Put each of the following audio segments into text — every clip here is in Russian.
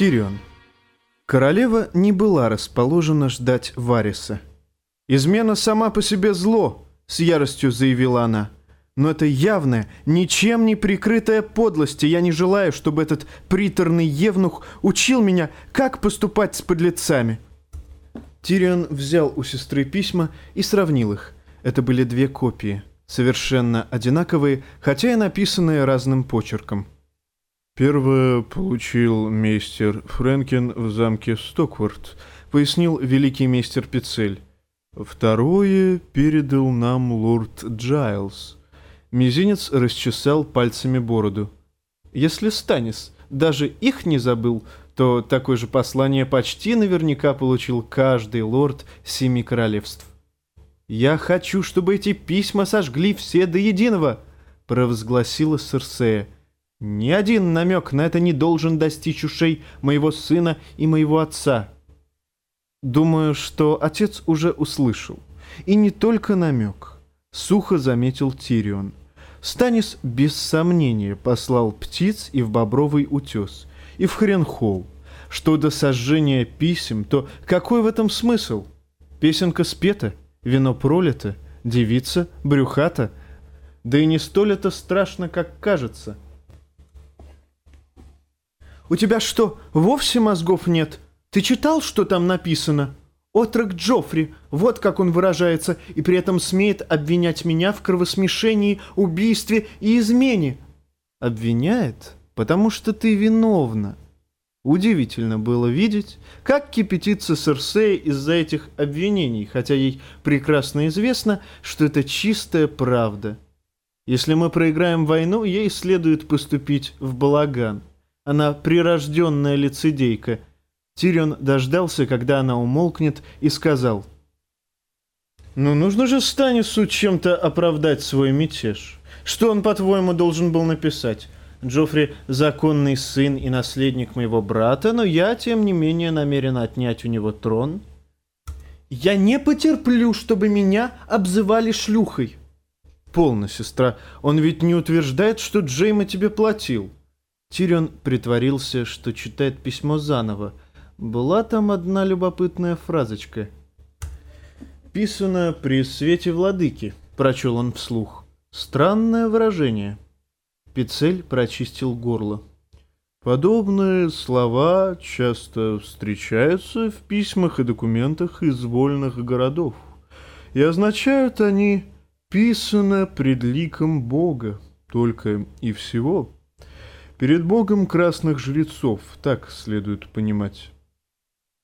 Тирион. Королева не была расположена ждать Вариса. «Измена сама по себе зло», — с яростью заявила она. «Но это явная, ничем не прикрытая подлость, и я не желаю, чтобы этот приторный евнух учил меня, как поступать с подлецами». Тирион взял у сестры письма и сравнил их. Это были две копии, совершенно одинаковые, хотя и написанные разным почерком. Первое получил мейстер Френкен в замке Стокворт, пояснил великий мейстер Пицель. Второе передал нам лорд Джайлз. Мизинец расчесал пальцами бороду. Если Станис даже их не забыл, то такое же послание почти наверняка получил каждый лорд Семи Королевств. «Я хочу, чтобы эти письма сожгли все до единого!» — провозгласила Серсея. «Ни один намек на это не должен достичь ушей моего сына и моего отца». Думаю, что отец уже услышал. И не только намек. Сухо заметил Тирион. Станис без сомнения послал птиц и в Бобровый утес, и в Хренхолл. Что до сожжения писем, то какой в этом смысл? Песенка спета, вино пролито, девица брюхата. Да и не столь это страшно, как кажется. «У тебя что, вовсе мозгов нет? Ты читал, что там написано?» «Отрок Джоффри, вот как он выражается, и при этом смеет обвинять меня в кровосмешении, убийстве и измене». «Обвиняет, потому что ты виновна», Удивительно было видеть, как кипятится Серсея из-за этих обвинений, хотя ей прекрасно известно, что это чистая правда. Если мы проиграем войну, ей следует поступить в балаган. Она прирожденная лицедейка. Тирион дождался, когда она умолкнет, и сказал, «Ну, нужно же Станису чем-то оправдать свой мятеж. Что он, по-твоему, должен был написать?» Джоффри – законный сын и наследник моего брата, но я, тем не менее, намерен отнять у него трон. Я не потерплю, чтобы меня обзывали шлюхой. Полно, сестра, он ведь не утверждает, что Джейма тебе платил. Тирион притворился, что читает письмо заново. Была там одна любопытная фразочка. «Писано при свете владыки», — прочел он вслух. «Странное выражение». Пицель прочистил горло. Подобные слова часто встречаются в письмах и документах из вольных городов, и означают они «писано пред ликом Бога», только и всего. Перед Богом красных жрецов, так следует понимать.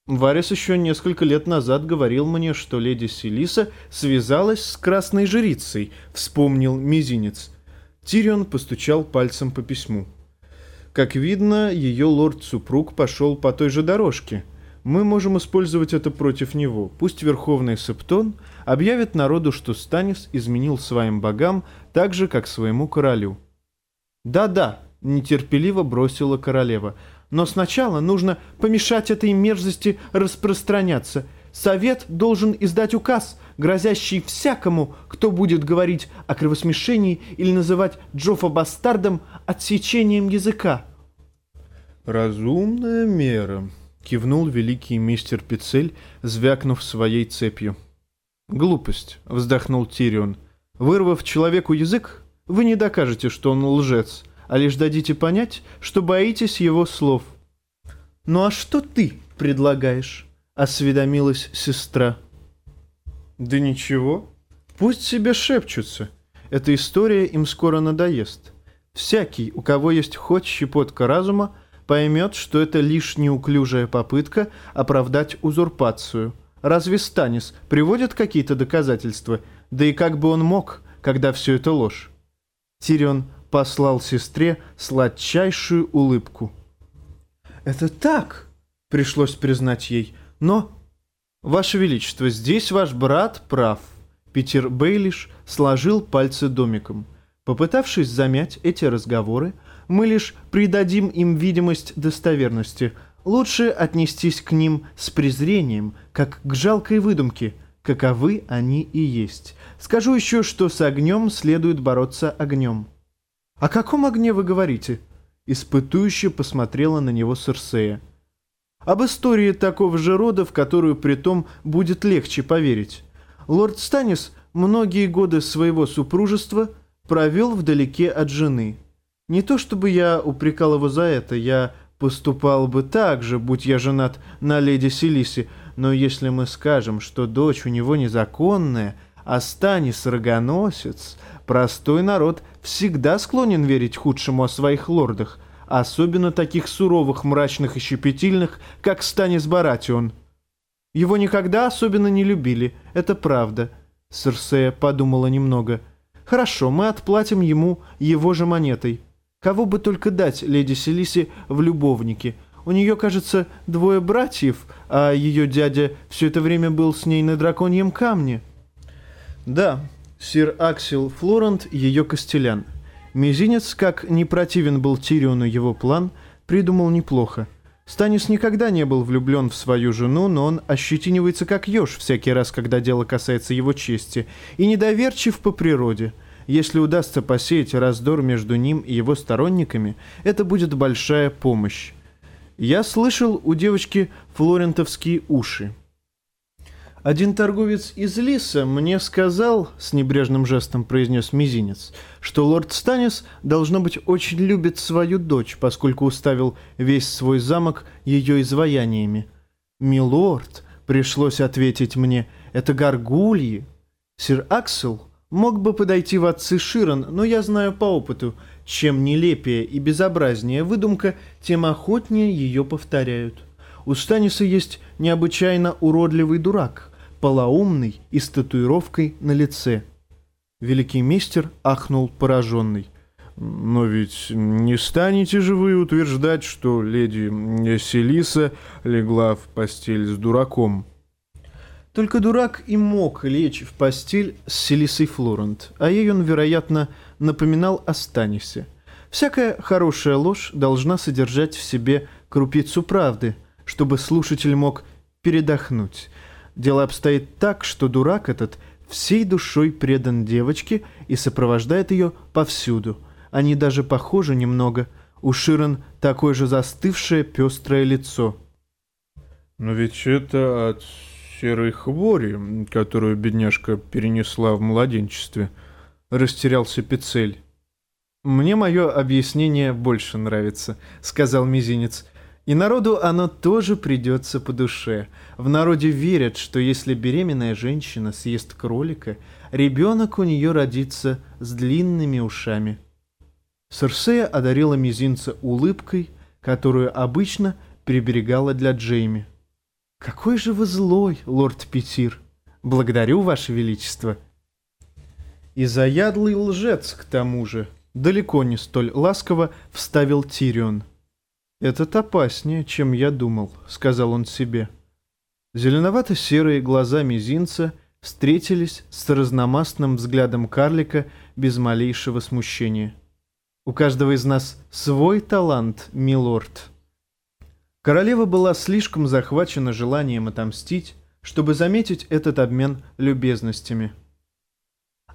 Варис еще несколько лет назад говорил мне, что леди Селиса связалась с красной жрицей, вспомнил мизинец – Тирион постучал пальцем по письму. Как видно, ее лорд-супруг пошел по той же дорожке. Мы можем использовать это против него. Пусть Верховный Септон объявит народу, что Станис изменил своим богам так же, как своему королю. «Да-да», — нетерпеливо бросила королева, — «но сначала нужно помешать этой мерзости распространяться. Совет должен издать указ, грозящий всякому, кто будет говорить о кровосмешении или называть Джоффа бастардом отсечением языка. «Разумная мера», — кивнул великий мистер Пицель, звякнув своей цепью. «Глупость», — вздохнул Тирион. «Вырвав человеку язык, вы не докажете, что он лжец, а лишь дадите понять, что боитесь его слов». «Ну а что ты предлагаешь?» осведомилась сестра. Да ничего, пусть себе шепчутся. Эта история им скоро надоест. Всякий, у кого есть хоть щепотка разума, поймет, что это лишь неуклюжая попытка оправдать узурпацию. Разве Станис приводит какие-то доказательства? Да и как бы он мог, когда все это ложь? Тирион послал сестре сладчайшую улыбку. «Это так!» — пришлось признать ей — но, Ваше Величество, здесь ваш брат прав. Питер Бейлиш сложил пальцы домиком. Попытавшись замять эти разговоры, мы лишь придадим им видимость достоверности. Лучше отнестись к ним с презрением, как к жалкой выдумке, каковы они и есть. Скажу еще, что с огнем следует бороться огнем. «О каком огне вы говорите?» Испытующе посмотрела на него Серсея. Об истории такого же рода, в которую притом будет легче поверить. Лорд Станис многие годы своего супружества провел вдалеке от жены. Не то чтобы я упрекал его за это, я поступал бы так же, будь я женат на леди Селисе, но если мы скажем, что дочь у него незаконная, а Станис рогоносец, простой народ всегда склонен верить худшему о своих лордах, особенно таких суровых, мрачных и щепетильных, как Станис Баратион. Его никогда особенно не любили, это правда. Серсея подумала немного. Хорошо, мы отплатим ему его же монетой. Кого бы только дать леди Селисе в любовнике. У нее, кажется, двое братьев, а ее дядя все это время был с ней на драконьем камне. Да, сир Аксел Флорент ее костелян. Мизинец, как не противен был Тириону его план, придумал неплохо. Станис никогда не был влюблен в свою жену, но он ощетинивается как еж всякий раз, когда дело касается его чести, и недоверчив по природе. Если удастся посеять раздор между ним и его сторонниками, это будет большая помощь. Я слышал у девочки флорентовские уши. Один торговец из Лиса мне сказал, с небрежным жестом произнес мизинец, что лорд Станис, должно быть, очень любит свою дочь, поскольку уставил весь свой замок ее изваяниями. «Милорд», — пришлось ответить мне, — «это горгульи». Сир Аксел мог бы подойти в отцы Широн, но я знаю по опыту, чем нелепее и безобразнее выдумка, тем охотнее ее повторяют. У Станиса есть необычайно уродливый дурак — полоумный и с татуировкой на лице. Великий мистер ахнул пораженный. «Но ведь не станете же вы утверждать, что леди Селиса легла в постель с дураком?» Только дурак и мог лечь в постель с Селисой Флорент, а ей он, вероятно, напоминал о Станисе. Всякая хорошая ложь должна содержать в себе крупицу правды, чтобы слушатель мог передохнуть – Дело обстоит так, что дурак этот всей душой предан девочке и сопровождает ее повсюду. Они даже похожи немного. У Ширен такое же застывшее пестрое лицо. Но ведь это от серой хвори, которую бедняжка перенесла в младенчестве. Растерялся Пицель. «Мне мое объяснение больше нравится», — сказал Мизинец. И народу оно тоже придется по душе. В народе верят, что если беременная женщина съест кролика, ребенок у нее родится с длинными ушами. Серсея одарила мизинца улыбкой, которую обычно приберегала для Джейми. «Какой же вы злой, лорд Петир! Благодарю, ваше величество!» И заядлый лжец, к тому же, далеко не столь ласково вставил Тирион – «Этот опаснее, чем я думал», — сказал он себе. Зеленовато-серые глаза мизинца встретились с разномастным взглядом карлика без малейшего смущения. «У каждого из нас свой талант, милорд». Королева была слишком захвачена желанием отомстить, чтобы заметить этот обмен любезностями.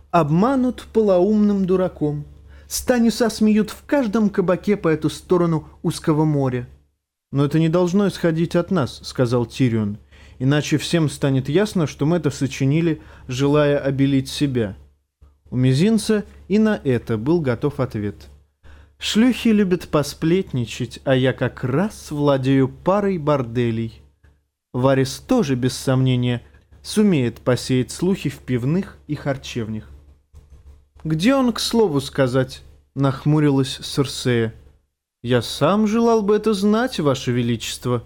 «Обманут полоумным дураком», Станиса смеют в каждом кабаке по эту сторону узкого моря. «Но это не должно исходить от нас», — сказал Тирион. «Иначе всем станет ясно, что мы это сочинили, желая обелить себя». У мизинца и на это был готов ответ. «Шлюхи любят посплетничать, а я как раз владею парой борделей». Варис тоже, без сомнения, сумеет посеять слухи в пивных и харчевнях. «Где он, к слову сказать?» — нахмурилась Серсея. «Я сам желал бы это знать, Ваше Величество».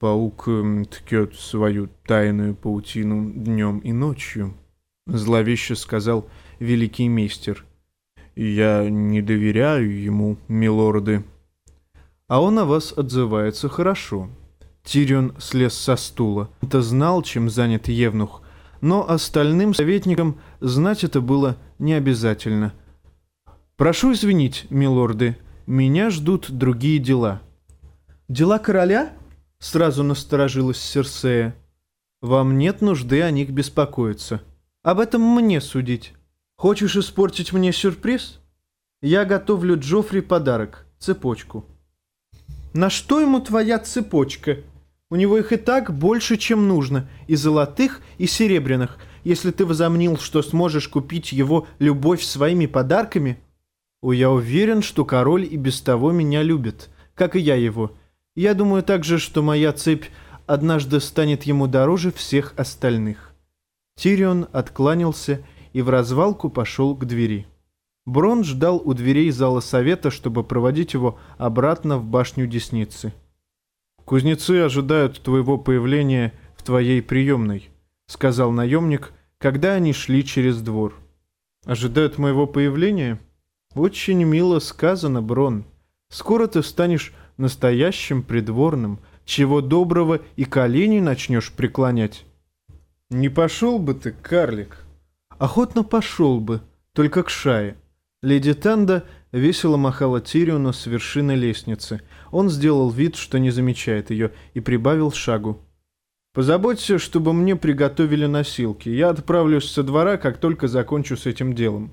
Паук эм, ткет свою тайную паутину днем и ночью, — зловеще сказал великий мистер. Я не доверяю ему, милорды. А он о вас отзывается хорошо. Тирион слез со стула. Он-то знал, чем занят Евнух, но остальным советникам знать это было не обязательно. «Прошу извинить, милорды, меня ждут другие дела». «Дела короля?» — сразу насторожилась Серсея. «Вам нет нужды о них беспокоиться. Об этом мне судить. Хочешь испортить мне сюрприз? Я готовлю Джоффри подарок, цепочку». На что ему твоя цепочка? У него их и так больше, чем нужно, и золотых, и серебряных. Если ты возомнил, что сможешь купить его любовь своими подарками... О, я уверен, что король и без того меня любит, как и я его. Я думаю также, что моя цепь однажды станет ему дороже всех остальных. Тирион откланялся и в развалку пошел к двери. Брон ждал у дверей зала совета, чтобы проводить его обратно в башню Десницы. «Кузнецы ожидают твоего появления в твоей приемной», — сказал наемник, когда они шли через двор. «Ожидают моего появления?» «Очень мило сказано, Брон. Скоро ты станешь настоящим придворным, чего доброго и колени начнешь преклонять». «Не пошел бы ты, карлик?» «Охотно пошел бы, только к шае. Леди Танда весело махала Тириону с вершины лестницы. Он сделал вид, что не замечает ее, и прибавил шагу. «Позаботься, чтобы мне приготовили носилки. Я отправлюсь со двора, как только закончу с этим делом».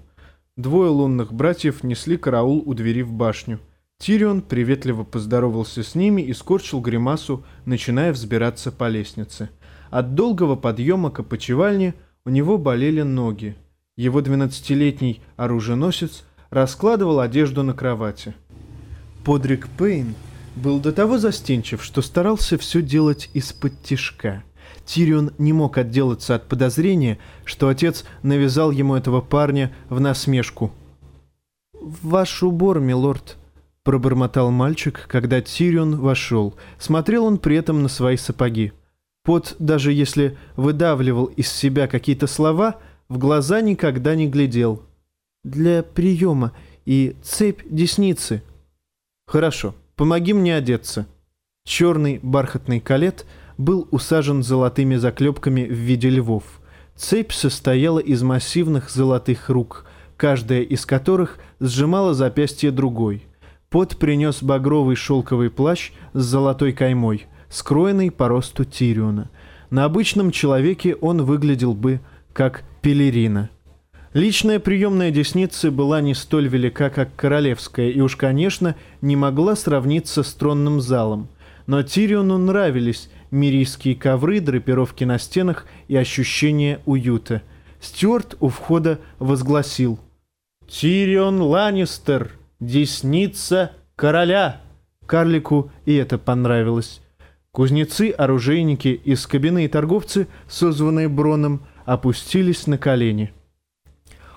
Двое лунных братьев несли караул у двери в башню. Тирион приветливо поздоровался с ними и скорчил гримасу, начиная взбираться по лестнице. От долгого подъема к опочивальне у него болели ноги. Его двенадцатилетний оруженосец раскладывал одежду на кровати. Подрик Пейн был до того застенчив, что старался все делать из-под тишка. Тирион не мог отделаться от подозрения, что отец навязал ему этого парня в насмешку. «Ваш убор, милорд», — пробормотал мальчик, когда Тирион вошел. Смотрел он при этом на свои сапоги. Пот, даже если выдавливал из себя какие-то слова, в глаза никогда не глядел. «Для приема и цепь десницы». «Хорошо, помоги мне одеться». Черный бархатный калет был усажен золотыми заклепками в виде львов. Цепь состояла из массивных золотых рук, каждая из которых сжимала запястье другой. Пот принес багровый шелковый плащ с золотой каймой, скроенный по росту Тириона. На обычном человеке он выглядел бы как пелерина. Личная приемная десницы была не столь велика, как королевская, и уж, конечно, не могла сравниться с тронным залом. Но Тириону нравились мирийские ковры, драпировки на стенах и ощущение уюта. Стюарт у входа возгласил «Тирион Ланнистер, десница короля!» Карлику и это понравилось. Кузнецы, оружейники и скобяные торговцы, созванные Броном, опустились на колени.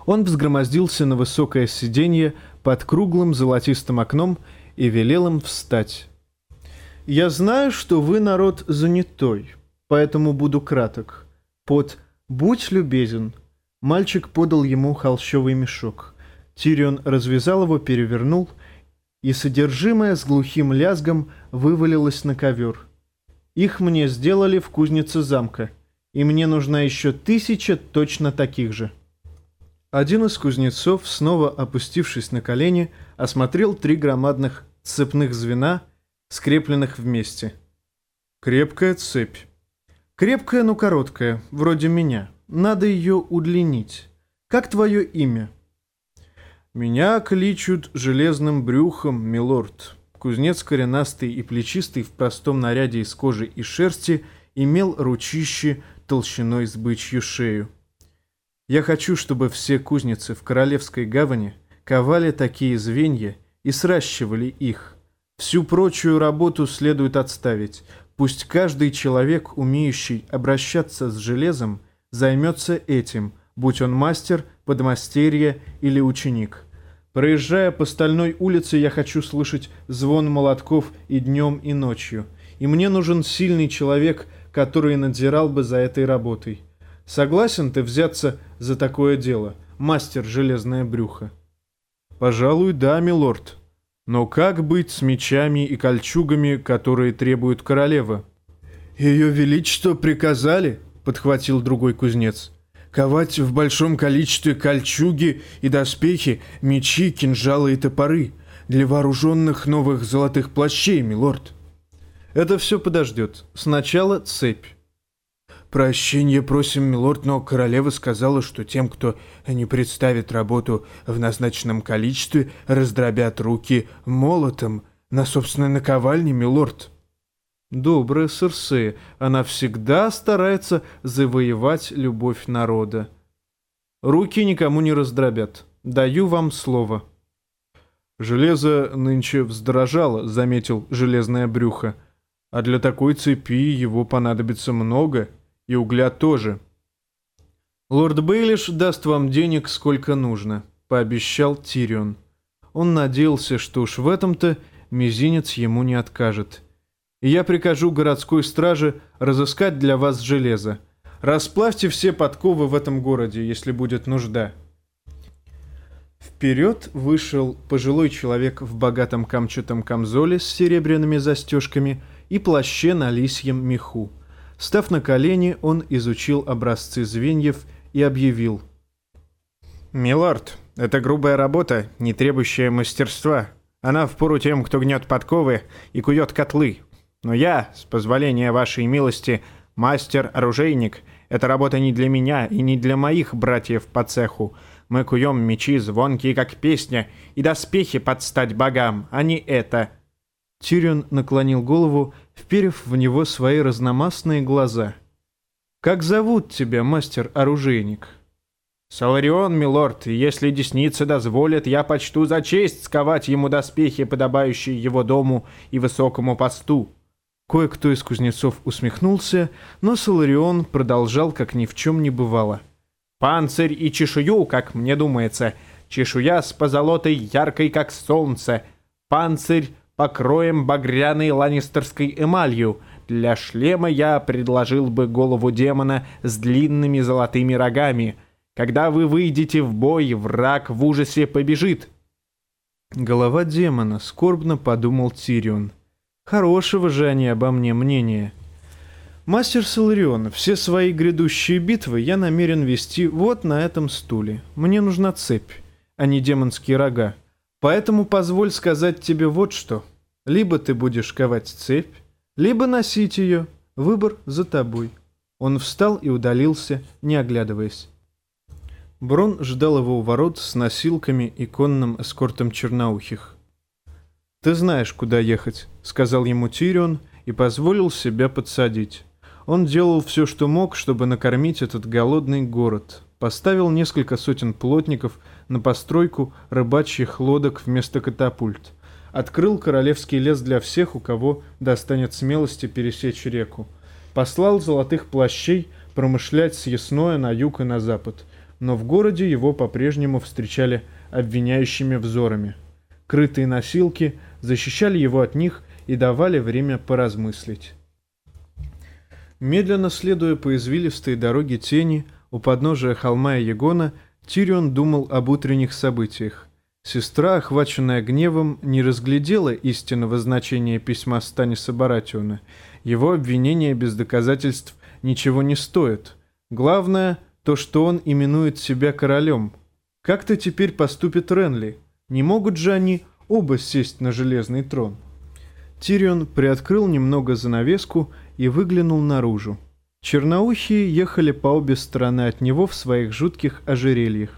Он взгромоздился на высокое сиденье под круглым золотистым окном и велел им встать. «Я знаю, что вы народ занятой, поэтому буду краток. Под «Будь любезен». Мальчик подал ему холщовый мешок. Тирион развязал его, перевернул, и содержимое с глухим лязгом вывалилось на ковер. Их мне сделали в кузнице замка — и мне нужна еще тысяча точно таких же». Один из кузнецов, снова опустившись на колени, осмотрел три громадных цепных звена, скрепленных вместе. «Крепкая цепь». «Крепкая, но короткая, вроде меня. Надо ее удлинить. Как твое имя?» «Меня кличут железным брюхом, милорд». Кузнец коренастый и плечистый в простом наряде из кожи и шерсти имел ручище толщиной с бычью шею. Я хочу, чтобы все кузницы в Королевской гавани ковали такие звенья и сращивали их. Всю прочую работу следует отставить. Пусть каждый человек, умеющий обращаться с железом, займется этим, будь он мастер, подмастерье или ученик. Проезжая по стальной улице, я хочу слышать звон молотков и днем, и ночью. И мне нужен сильный человек – который надзирал бы за этой работой. Согласен ты взяться за такое дело, мастер железное брюхо? Пожалуй, да, милорд. Но как быть с мечами и кольчугами, которые требует королева? Ее величество приказали, подхватил другой кузнец. Ковать в большом количестве кольчуги и доспехи, мечи, кинжалы и топоры для вооруженных новых золотых плащей, милорд. Это все подождет. Сначала цепь. «Прощение просим, милорд, но королева сказала, что тем, кто не представит работу в назначенном количестве, раздробят руки молотом. На собственной наковальне, милорд. Добрая Серсея, она всегда старается завоевать любовь народа. Руки никому не раздробят. Даю вам слово. Железо нынче вздорожало, заметил железное брюхо. А для такой цепи его понадобится много, и угля тоже. Лорд Бейлиш даст вам денег сколько нужно, пообещал Тирион. Он надеялся, что уж в этом-то мизинец ему не откажет. И я прикажу городской страже разыскать для вас железо. Расплавьте все подковы в этом городе, если будет нужда. Вперед вышел пожилой человек в богатом камчатом камзоле с серебряными застежками и плаще на лисьем меху. Став на колени, он изучил образцы звеньев и объявил. «Милорд, это грубая работа, не требующая мастерства. Она впору тем, кто гнет подковы и кует котлы. Но я, с позволения вашей милости, мастер-оружейник. Эта работа не для меня и не для моих братьев по цеху. Мы куем мечи звонкие, как песня, и доспехи под стать богам, а не это». Тирион наклонил голову, вперев в него свои разномастные глаза. «Как зовут тебя, мастер-оружейник?» «Саларион, милорд, если десница дозволит, я почту за честь сковать ему доспехи, подобающие его дому и высокому посту». Кое-кто из кузнецов усмехнулся, но Саларион продолжал, как ни в чем не бывало. «Панцирь и чешую, как мне думается, чешуя с позолотой яркой, как солнце, панцирь покроем багряной ланнистерской эмалью. Для шлема я предложил бы голову демона с длинными золотыми рогами». Когда вы выйдете в бой, враг в ужасе побежит. Голова демона, скорбно подумал Тирион. Хорошего же они обо мне мнения. Мастер Соларион, все свои грядущие битвы я намерен вести вот на этом стуле. Мне нужна цепь, а не демонские рога. Поэтому позволь сказать тебе вот что. Либо ты будешь ковать цепь, либо носить ее. Выбор за тобой. Он встал и удалился, не оглядываясь. Брон ждал его у ворот с носилками и конным эскортом черноухих. «Ты знаешь, куда ехать», — сказал ему Тирион и позволил себя подсадить. Он делал все, что мог, чтобы накормить этот голодный город. Поставил несколько сотен плотников на постройку рыбачьих лодок вместо катапульт. Открыл королевский лес для всех, у кого достанет смелости пересечь реку. Послал золотых плащей промышлять съестное на юг и на запад — но в городе его по-прежнему встречали обвиняющими взорами. Крытые носилки защищали его от них и давали время поразмыслить. Медленно следуя по извилистой дороге тени у подножия холма Егона, Тирион думал об утренних событиях. Сестра, охваченная гневом, не разглядела истинного значения письма Станиса Баратиона. Его обвинения без доказательств ничего не стоят. Главное — то, что он именует себя королем. Как-то теперь поступит Ренли? Не могут же они оба сесть на железный трон? Тирион приоткрыл немного занавеску и выглянул наружу. Черноухие ехали по обе стороны от него в своих жутких ожерельях.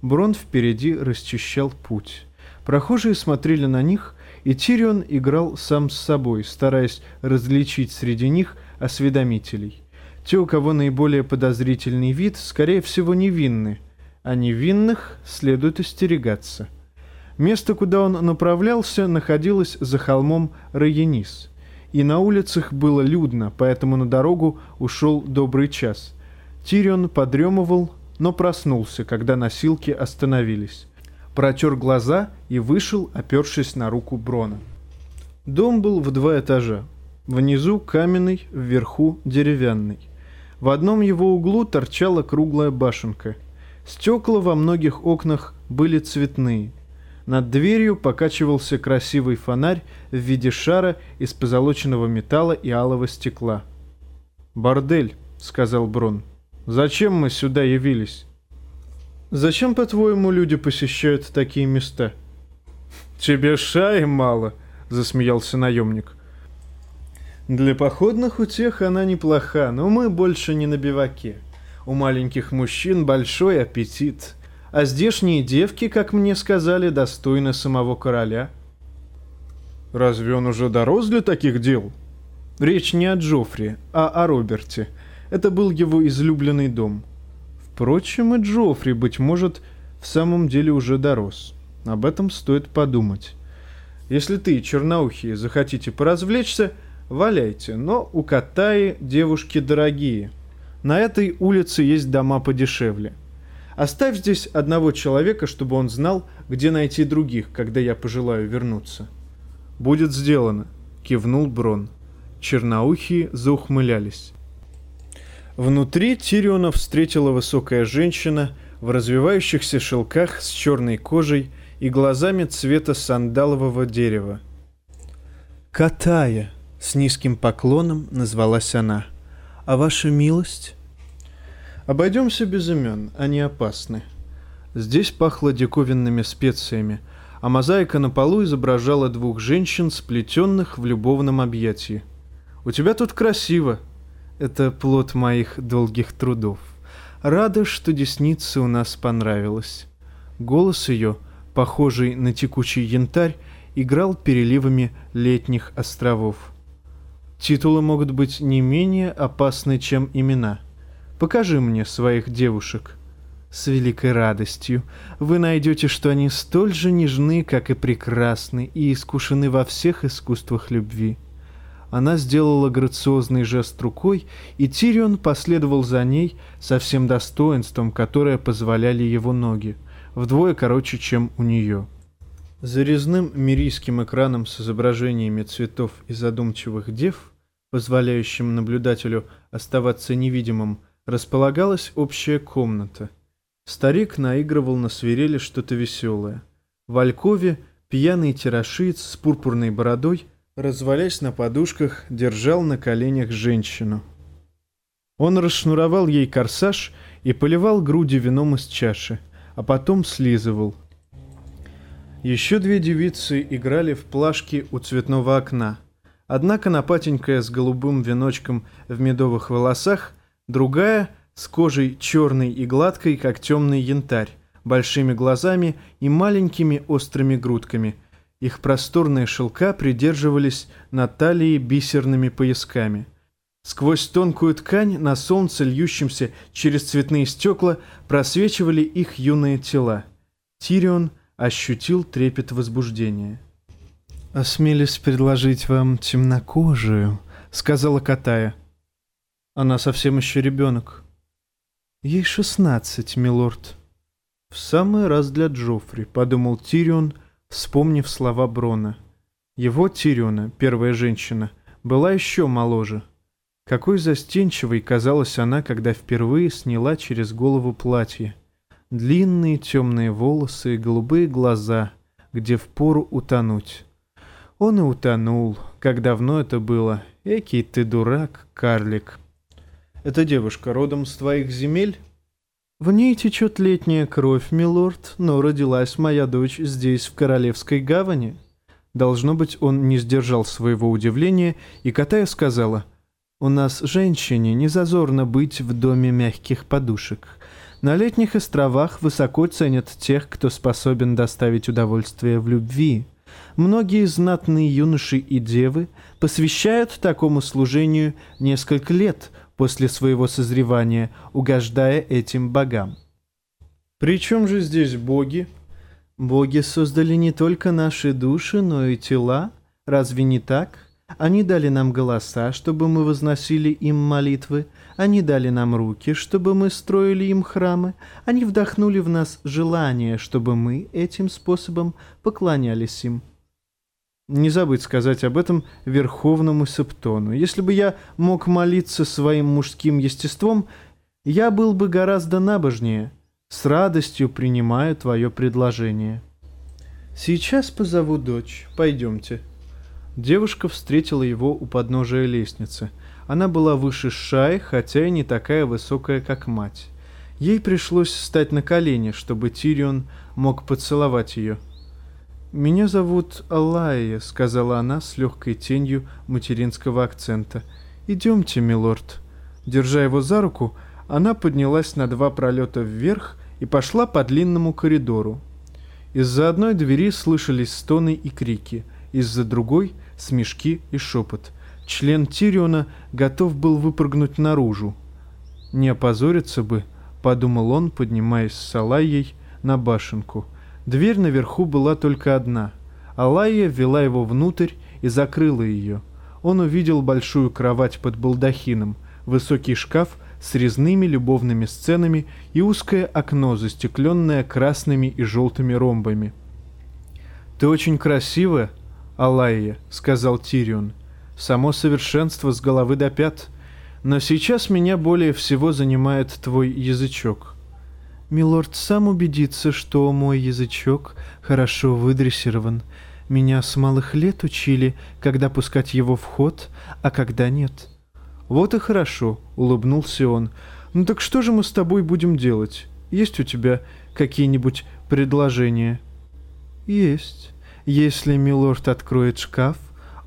Брон впереди расчищал путь. Прохожие смотрели на них, и Тирион играл сам с собой, стараясь различить среди них осведомителей. Те, у кого наиболее подозрительный вид, скорее всего, невинны, а невинных следует остерегаться. Место, куда он направлялся, находилось за холмом Райенис, и на улицах было людно, поэтому на дорогу ушел добрый час. Тирион подремывал, но проснулся, когда носилки остановились. Протер глаза и вышел, опершись на руку Брона. Дом был в два этажа. Внизу каменный, вверху деревянный. В одном его углу торчала круглая башенка. Стекла во многих окнах были цветные. Над дверью покачивался красивый фонарь в виде шара из позолоченного металла и алого стекла. «Бордель», — сказал Брон. «Зачем мы сюда явились?» «Зачем, по-твоему, люди посещают такие места?» «Тебе шаи мало», — засмеялся наемник. Для походных утех она неплоха, но мы больше не на биваке. У маленьких мужчин большой аппетит, а здешние девки, как мне сказали, достойны самого короля. Разве он уже дорос для таких дел? Речь не о Джоффри, а о Роберте. Это был его излюбленный дом. Впрочем, и Джоффри, быть может, в самом деле уже дорос. Об этом стоит подумать. Если ты, черноухие, захотите поразвлечься, валяйте, но у Катаи девушки дорогие. На этой улице есть дома подешевле. Оставь здесь одного человека, чтобы он знал, где найти других, когда я пожелаю вернуться. Будет сделано, кивнул Брон. Черноухие заухмылялись. Внутри Тириона встретила высокая женщина в развивающихся шелках с черной кожей и глазами цвета сандалового дерева. «Катая!» — с низким поклоном назвалась она. «А ваша милость?» «Обойдемся без имен, они опасны». Здесь пахло диковинными специями, а мозаика на полу изображала двух женщин, сплетенных в любовном объятии. «У тебя тут красиво», это плод моих долгих трудов. Рада, что десница у нас понравилась. Голос ее, похожий на текучий янтарь, играл переливами летних островов. Титулы могут быть не менее опасны, чем имена. Покажи мне своих девушек. С великой радостью вы найдете, что они столь же нежны, как и прекрасны, и искушены во всех искусствах любви. Она сделала грациозный жест рукой, и Тирион последовал за ней со всем достоинством, которое позволяли его ноги, вдвое короче, чем у нее. За резным мирийским экраном с изображениями цветов и задумчивых дев, позволяющим наблюдателю оставаться невидимым, располагалась общая комната. Старик наигрывал на свирели что-то веселое. В Алькове пьяный тирашиец с пурпурной бородой – развалясь на подушках, держал на коленях женщину. Он расшнуровал ей корсаж и поливал груди вином из чаши, а потом слизывал. Еще две девицы играли в плашки у цветного окна. Одна конопатенькая с голубым веночком в медовых волосах, другая с кожей черной и гладкой, как темный янтарь, большими глазами и маленькими острыми грудками – их просторные шелка придерживались на талии бисерными поясками. Сквозь тонкую ткань на солнце, льющемся через цветные стекла, просвечивали их юные тела. Тирион ощутил трепет возбуждения. «Осмелись предложить вам темнокожую», — сказала Катая. «Она совсем еще ребенок». «Ей шестнадцать, милорд». «В самый раз для Джоффри», — подумал Тирион, — вспомнив слова Брона. Его Тириона, первая женщина, была еще моложе. Какой застенчивой казалась она, когда впервые сняла через голову платье. Длинные темные волосы и голубые глаза, где впору утонуть. Он и утонул. Как давно это было? Экий ты дурак, карлик. Эта девушка родом с твоих земель? В ней течет летняя кровь, милорд, но родилась моя дочь здесь, в Королевской гавани. Должно быть, он не сдержал своего удивления, и Катая сказала, «У нас, женщине, не зазорно быть в доме мягких подушек. На летних островах высоко ценят тех, кто способен доставить удовольствие в любви. Многие знатные юноши и девы посвящают такому служению несколько лет, после своего созревания, угождая этим богам. При чем же здесь боги? Боги создали не только наши души, но и тела. Разве не так? Они дали нам голоса, чтобы мы возносили им молитвы. Они дали нам руки, чтобы мы строили им храмы. Они вдохнули в нас желание, чтобы мы этим способом поклонялись им. Не забыть сказать об этом Верховному Септону. Если бы я мог молиться своим мужским естеством, я был бы гораздо набожнее. С радостью принимаю твое предложение. Сейчас позову дочь. Пойдемте. Девушка встретила его у подножия лестницы. Она была выше Шай, хотя и не такая высокая, как мать. Ей пришлось встать на колени, чтобы Тирион мог поцеловать ее. — «Меня зовут Аллая», — сказала она с легкой тенью материнского акцента. «Идемте, милорд». Держа его за руку, она поднялась на два пролета вверх и пошла по длинному коридору. Из-за одной двери слышались стоны и крики, из-за другой — смешки и шепот. Член Тириона готов был выпрыгнуть наружу. «Не опозориться бы», — подумал он, поднимаясь с Алайей на башенку. Дверь наверху была только одна. Алайя ввела его внутрь и закрыла ее. Он увидел большую кровать под балдахином, высокий шкаф с резными любовными сценами и узкое окно, застекленное красными и желтыми ромбами. «Ты очень красивая, Алайя», — сказал Тирион. «Само совершенство с головы до пят. Но сейчас меня более всего занимает твой язычок». «Милорд сам убедится, что мой язычок хорошо выдрессирован. Меня с малых лет учили, когда пускать его в ход, а когда нет». «Вот и хорошо», — улыбнулся он. «Ну так что же мы с тобой будем делать? Есть у тебя какие-нибудь предложения?» «Есть». Если милорд откроет шкаф,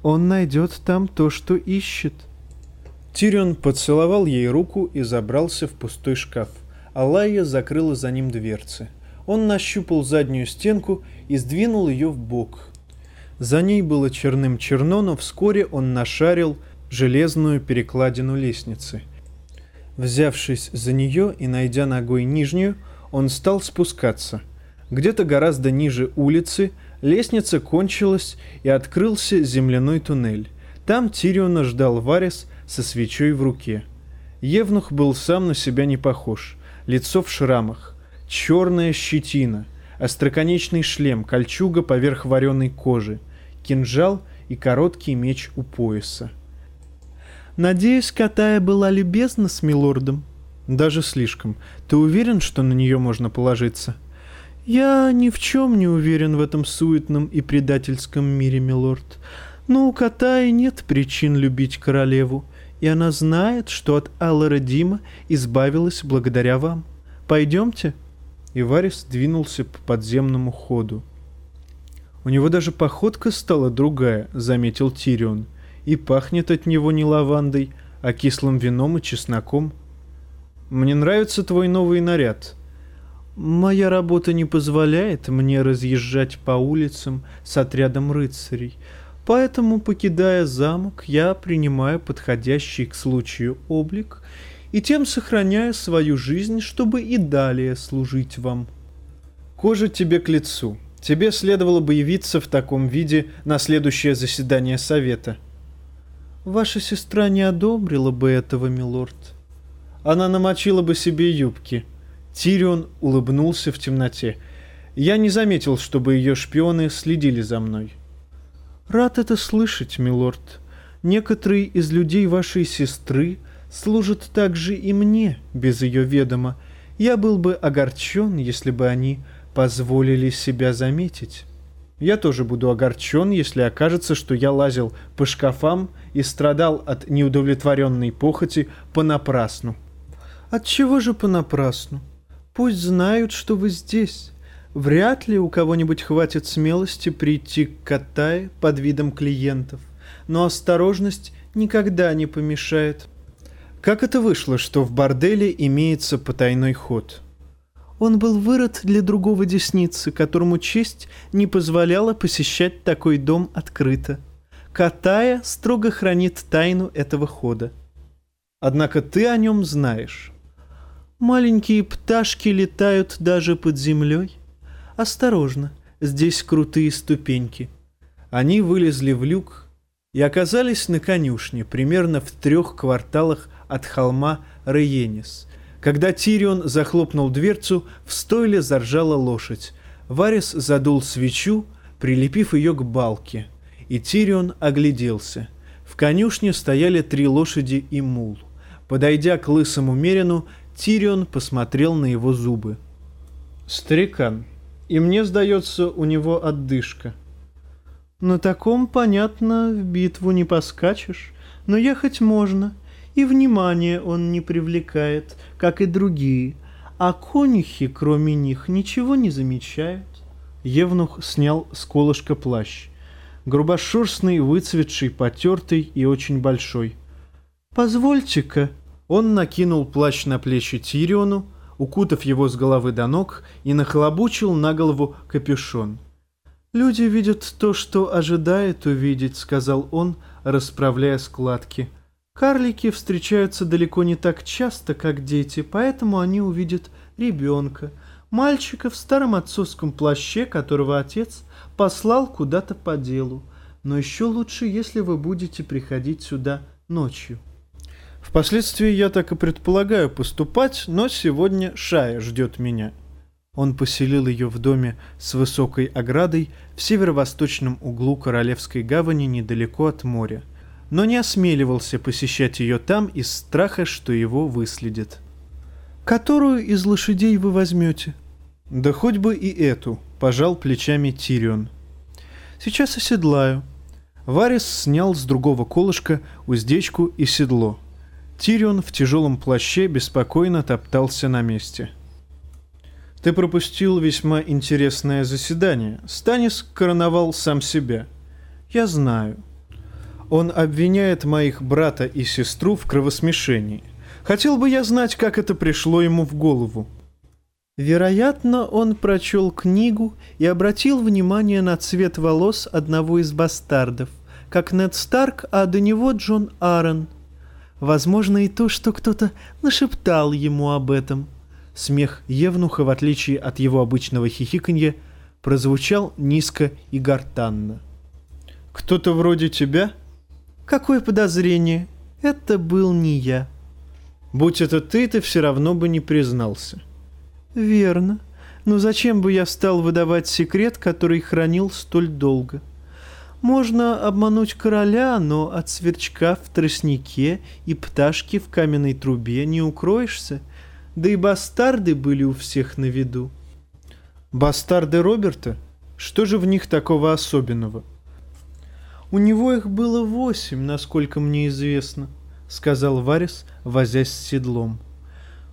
он найдет там то, что ищет. Тирион поцеловал ей руку и забрался в пустой шкаф. Алайя закрыла за ним дверцы. Он нащупал заднюю стенку и сдвинул ее в бок. За ней было черным черно, но вскоре он нашарил железную перекладину лестницы. Взявшись за нее и найдя ногой нижнюю, он стал спускаться. Где-то гораздо ниже улицы Лестница кончилась, и открылся земляной туннель. Там Тириона ждал Варис со свечой в руке. Евнух был сам на себя не похож. Лицо в шрамах, черная щетина, остроконечный шлем, кольчуга поверх вареной кожи, кинжал и короткий меч у пояса. «Надеюсь, Катая была любезна с милордом?» «Даже слишком. Ты уверен, что на нее можно положиться?» «Я ни в чем не уверен в этом суетном и предательском мире, милорд. Но у кота и нет причин любить королеву, и она знает, что от Аллара Дима избавилась благодаря вам. Пойдемте?» И Варис двинулся по подземному ходу. «У него даже походка стала другая», — заметил Тирион. «И пахнет от него не лавандой, а кислым вином и чесноком». «Мне нравится твой новый наряд», Моя работа не позволяет мне разъезжать по улицам с отрядом рыцарей, поэтому, покидая замок, я принимаю подходящий к случаю облик и тем сохраняю свою жизнь, чтобы и далее служить вам. Кожа тебе к лицу. Тебе следовало бы явиться в таком виде на следующее заседание совета. Ваша сестра не одобрила бы этого, милорд. Она намочила бы себе юбки — Тирион улыбнулся в темноте. Я не заметил, чтобы ее шпионы следили за мной. «Рад это слышать, милорд. Некоторые из людей вашей сестры служат также и мне, без ее ведома. Я был бы огорчен, если бы они позволили себя заметить. Я тоже буду огорчен, если окажется, что я лазил по шкафам и страдал от неудовлетворенной похоти понапрасну. От чего же понапрасну? Пусть знают, что вы здесь. Вряд ли у кого-нибудь хватит смелости прийти к Катае под видом клиентов. Но осторожность никогда не помешает. Как это вышло, что в борделе имеется потайной ход? Он был вырод для другого десницы, которому честь не позволяла посещать такой дом открыто. Катая строго хранит тайну этого хода. Однако ты о нем знаешь. Маленькие пташки летают даже под землей. Осторожно, здесь крутые ступеньки. Они вылезли в люк и оказались на конюшне, примерно в трех кварталах от холма Рейенис. Когда Тирион захлопнул дверцу, в стойле заржала лошадь. Варис задул свечу, прилепив ее к балке, и Тирион огляделся. В конюшне стояли три лошади и мул. Подойдя к лысому Мерину, Тирион посмотрел на его зубы. «Старикан, и мне, сдается, у него отдышка». «На таком, понятно, в битву не поскачешь, но ехать можно, и внимание он не привлекает, как и другие, а конюхи, кроме них, ничего не замечают». Евнух снял с колышка плащ. Грубошерстный, выцветший, потертый и очень большой. «Позвольте-ка», он накинул плащ на плечи Тириону, укутав его с головы до ног, и нахлобучил на голову капюшон. «Люди видят то, что ожидает увидеть», — сказал он, расправляя складки. «Карлики встречаются далеко не так часто, как дети, поэтому они увидят ребенка, мальчика в старом отцовском плаще, которого отец послал куда-то по делу. Но еще лучше, если вы будете приходить сюда ночью». Впоследствии я так и предполагаю поступать, но сегодня Шая ждет меня. Он поселил ее в доме с высокой оградой в северо-восточном углу Королевской гавани недалеко от моря, но не осмеливался посещать ее там из страха, что его выследят. «Которую из лошадей вы возьмете?» «Да хоть бы и эту», — пожал плечами Тирион. «Сейчас оседлаю». Варис снял с другого колышка уздечку и седло. Тирион в тяжелом плаще беспокойно топтался на месте. — ты пропустил весьма интересное заседание. Станис короновал сам себя. Я знаю. Он обвиняет моих брата и сестру в кровосмешении. Хотел бы я знать, как это пришло ему в голову. Вероятно, он прочел книгу и обратил внимание на цвет волос одного из бастардов, как Нед Старк, а до него Джон Аарон. Возможно и то, что кто-то нашептал ему об этом. Смех Евнуха, в отличие от его обычного хихиканья, прозвучал низко и гортанно. «Кто-то вроде тебя?» «Какое подозрение? Это был не я». «Будь это ты, ты все равно бы не признался». «Верно. Но зачем бы я стал выдавать секрет, который хранил столь долго?» Можно обмануть короля, но от сверчка в тростнике и пташки в каменной трубе не укроешься — да и бастарды были у всех на виду. Бастарды Роберта? Что же в них такого особенного? У него их было восемь, насколько мне известно, сказал Варис, возясь с седлом.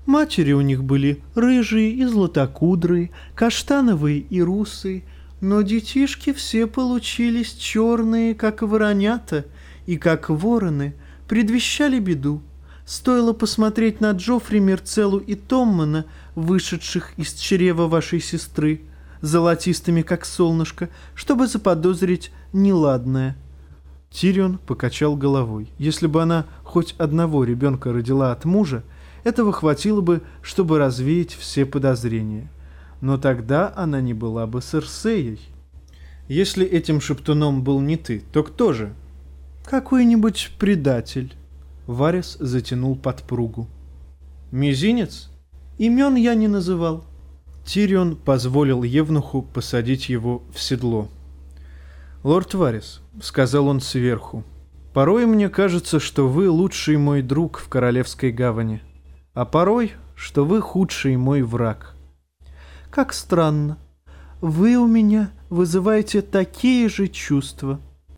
Матери у них были рыжие и златокудрые, каштановые и русые, но детишки все получились черные, как воронята, и как вороны, предвещали беду. Стоило посмотреть на Джоффри, Мерцелу и Томмана, вышедших из чрева вашей сестры, золотистыми, как солнышко, чтобы заподозрить неладное. Тирион покачал головой. Если бы она хоть одного ребенка родила от мужа, этого хватило бы, чтобы развеять все подозрения. Но тогда она не была бы Серсеей. Если этим шептуном был не ты, то кто же? Какой-нибудь предатель. Варис затянул подпругу. «Мизинец? Имен я не называл». Тирион позволил Евнуху посадить его в седло. «Лорд Варис», — сказал он сверху, — «порой мне кажется, что вы лучший мой друг в Королевской гавани, а порой, что вы худший мой враг». «Как странно. Вы у меня вызываете такие же чувства»,